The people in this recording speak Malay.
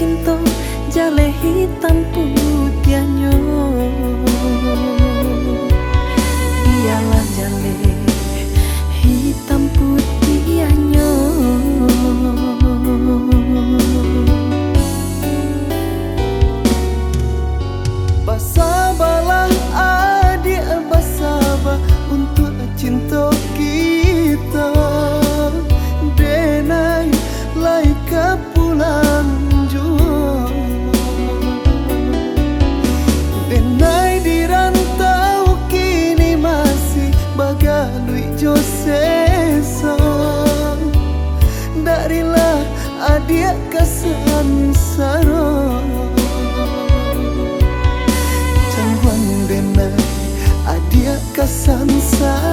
cinta jalehi tanpa tianyo. adik kesengsara Tangguan benar adik kesengsara